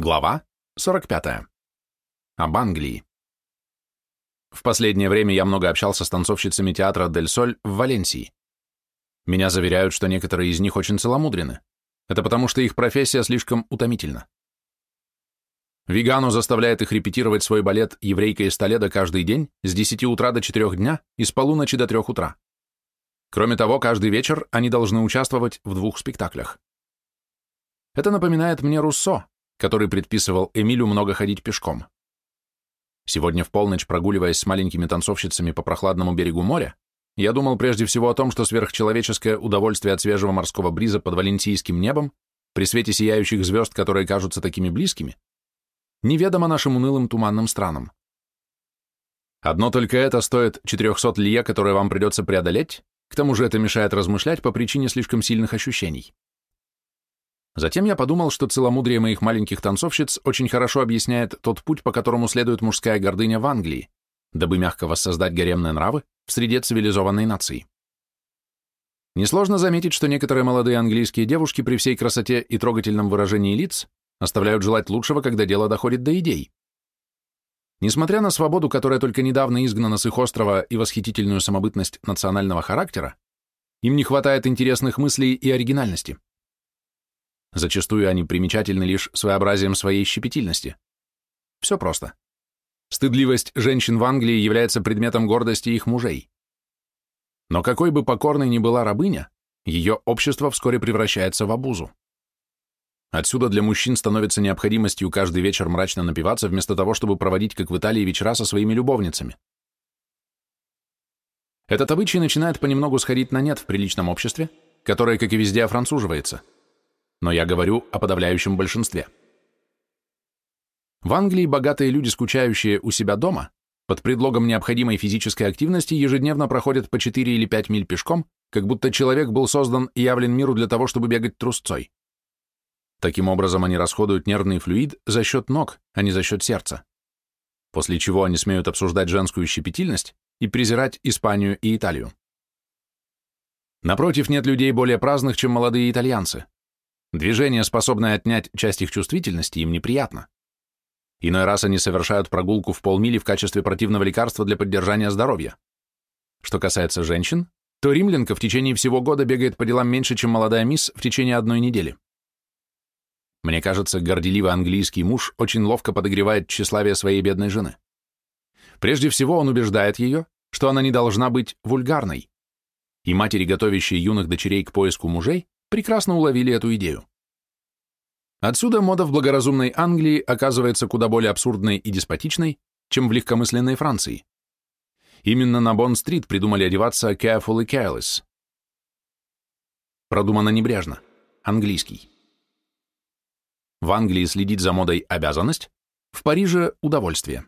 Глава 45. Об Англии. В последнее время я много общался с танцовщицами театра «Дель Соль» в Валенсии. Меня заверяют, что некоторые из них очень целомудрены. Это потому, что их профессия слишком утомительна. Вигану заставляет их репетировать свой балет «Еврейка из Толедо» каждый день с 10 утра до 4 дня и с полуночи до 3 утра. Кроме того, каждый вечер они должны участвовать в двух спектаклях. Это напоминает мне Руссо, который предписывал Эмилю много ходить пешком. Сегодня в полночь, прогуливаясь с маленькими танцовщицами по прохладному берегу моря, я думал прежде всего о том, что сверхчеловеческое удовольствие от свежего морского бриза под валенсийским небом, при свете сияющих звезд, которые кажутся такими близкими, неведомо нашим унылым туманным странам. Одно только это стоит 400 лье, которые вам придется преодолеть, к тому же это мешает размышлять по причине слишком сильных ощущений. Затем я подумал, что целомудрие моих маленьких танцовщиц очень хорошо объясняет тот путь, по которому следует мужская гордыня в Англии, дабы мягко воссоздать гаремные нравы в среде цивилизованной нации. Несложно заметить, что некоторые молодые английские девушки при всей красоте и трогательном выражении лиц оставляют желать лучшего, когда дело доходит до идей. Несмотря на свободу, которая только недавно изгнана с их острова и восхитительную самобытность национального характера, им не хватает интересных мыслей и оригинальности. Зачастую они примечательны лишь своеобразием своей щепетильности. Все просто. Стыдливость женщин в Англии является предметом гордости их мужей. Но какой бы покорной ни была рабыня, ее общество вскоре превращается в обузу. Отсюда для мужчин становится необходимостью каждый вечер мрачно напиваться, вместо того, чтобы проводить, как в Италии, вечера со своими любовницами. Этот обычай начинает понемногу сходить на нет в приличном обществе, которое, как и везде, офранцуживается – но я говорю о подавляющем большинстве. В Англии богатые люди, скучающие у себя дома, под предлогом необходимой физической активности ежедневно проходят по 4 или 5 миль пешком, как будто человек был создан и явлен миру для того, чтобы бегать трусцой. Таким образом, они расходуют нервный флюид за счет ног, а не за счет сердца. После чего они смеют обсуждать женскую щепетильность и презирать Испанию и Италию. Напротив, нет людей более праздных, чем молодые итальянцы. Движение, способное отнять часть их чувствительности, им неприятно. Иной раз они совершают прогулку в полмили в качестве противного лекарства для поддержания здоровья. Что касается женщин, то римлянка в течение всего года бегает по делам меньше, чем молодая мисс в течение одной недели. Мне кажется, горделивый английский муж очень ловко подогревает тщеславие своей бедной жены. Прежде всего он убеждает ее, что она не должна быть вульгарной, и матери, готовящие юных дочерей к поиску мужей, прекрасно уловили эту идею. Отсюда мода в благоразумной Англии оказывается куда более абсурдной и деспотичной, чем в легкомысленной Франции. Именно на Бонд-стрит придумали одеваться careful и careless. Продумано небрежно. Английский. В Англии следить за модой – обязанность, в Париже – удовольствие.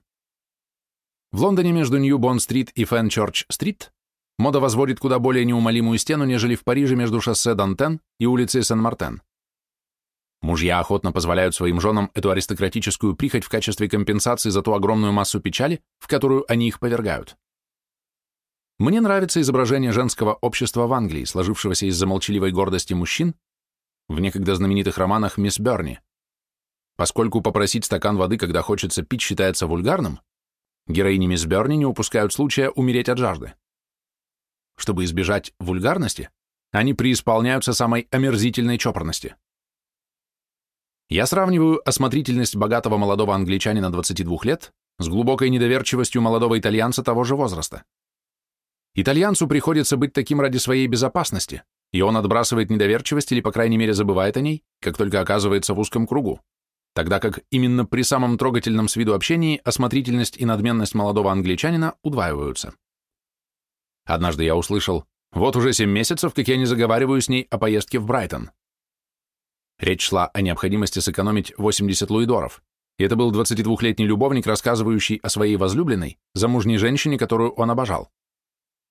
В Лондоне между Нью-Бонд-стрит и Фенчорч-стрит Мода возводит куда более неумолимую стену, нежели в Париже между шоссе Дантен и улицей Сен-Мартен. Мужья охотно позволяют своим женам эту аристократическую прихоть в качестве компенсации за ту огромную массу печали, в которую они их повергают. Мне нравится изображение женского общества в Англии, сложившегося из-за молчаливой гордости мужчин в некогда знаменитых романах «Мисс Берни». Поскольку попросить стакан воды, когда хочется пить, считается вульгарным, героини «Мисс Берни» не упускают случая умереть от жажды. Чтобы избежать вульгарности, они преисполняются самой омерзительной чопорности. Я сравниваю осмотрительность богатого молодого англичанина 22 лет с глубокой недоверчивостью молодого итальянца того же возраста. Итальянцу приходится быть таким ради своей безопасности, и он отбрасывает недоверчивость или, по крайней мере, забывает о ней, как только оказывается в узком кругу, тогда как именно при самом трогательном с виду общении осмотрительность и надменность молодого англичанина удваиваются. Однажды я услышал, вот уже семь месяцев, как я не заговариваю с ней о поездке в Брайтон. Речь шла о необходимости сэкономить 80 луидоров, и это был 22-летний любовник, рассказывающий о своей возлюбленной, замужней женщине, которую он обожал.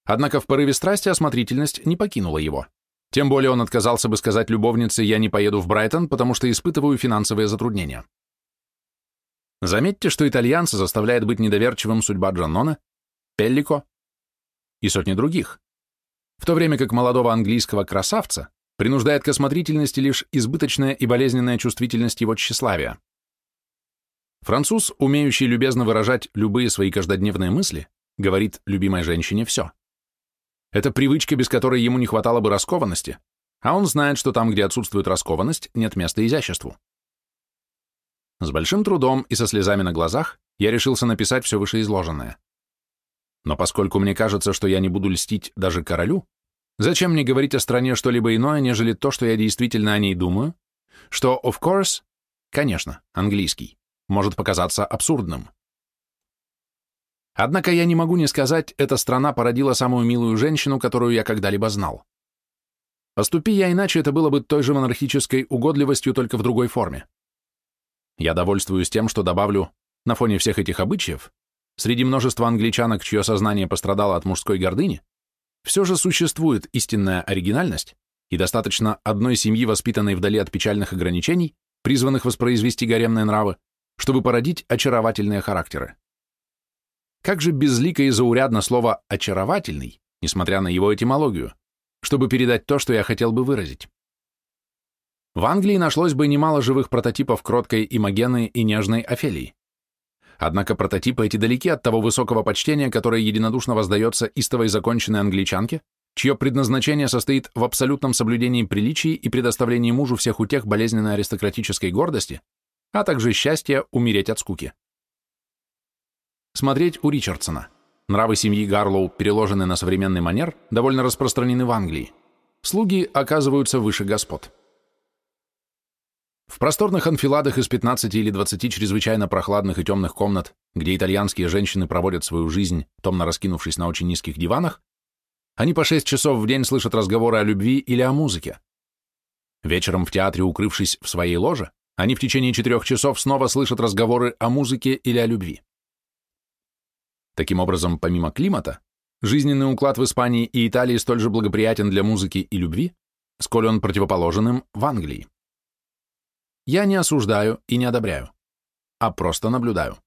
Однако в порыве страсти осмотрительность не покинула его. Тем более он отказался бы сказать любовнице «я не поеду в Брайтон, потому что испытываю финансовые затруднения». Заметьте, что итальянца заставляет быть недоверчивым судьба Джаннона, Пеллико и сотни других, в то время как молодого английского красавца принуждает к осмотрительности лишь избыточная и болезненная чувствительность его тщеславия. Француз, умеющий любезно выражать любые свои каждодневные мысли, говорит любимой женщине все. Это привычка, без которой ему не хватало бы раскованности, а он знает, что там, где отсутствует раскованность, нет места изяществу. С большим трудом и со слезами на глазах я решился написать все вышеизложенное. Но поскольку мне кажется, что я не буду льстить даже королю, зачем мне говорить о стране что-либо иное, нежели то, что я действительно о ней думаю, что, of course, конечно, английский, может показаться абсурдным. Однако я не могу не сказать, эта страна породила самую милую женщину, которую я когда-либо знал. Поступи я иначе, это было бы той же монархической угодливостью, только в другой форме. Я довольствуюсь тем, что добавлю, на фоне всех этих обычаев, среди множества англичанок, чье сознание пострадало от мужской гордыни, все же существует истинная оригинальность и достаточно одной семьи, воспитанной вдали от печальных ограничений, призванных воспроизвести гаремные нравы, чтобы породить очаровательные характеры. Как же безлико и заурядно слово «очаровательный», несмотря на его этимологию, чтобы передать то, что я хотел бы выразить. В Англии нашлось бы немало живых прототипов кроткой Имогены и нежной Офелии. Однако прототипы эти далеки от того высокого почтения, которое единодушно воздается истовой законченной англичанке, чье предназначение состоит в абсолютном соблюдении приличий и предоставлении мужу всех утех болезненной аристократической гордости, а также счастья умереть от скуки. Смотреть у Ричардсона. Нравы семьи Гарлоу, переложенные на современный манер, довольно распространены в Англии. Слуги оказываются выше господ. В просторных анфиладах из 15 или 20 чрезвычайно прохладных и темных комнат, где итальянские женщины проводят свою жизнь, томно раскинувшись на очень низких диванах, они по 6 часов в день слышат разговоры о любви или о музыке. Вечером в театре, укрывшись в своей ложе, они в течение четырех часов снова слышат разговоры о музыке или о любви. Таким образом, помимо климата, жизненный уклад в Испании и Италии столь же благоприятен для музыки и любви, сколь он противоположен им в Англии. Я не осуждаю и не одобряю, а просто наблюдаю.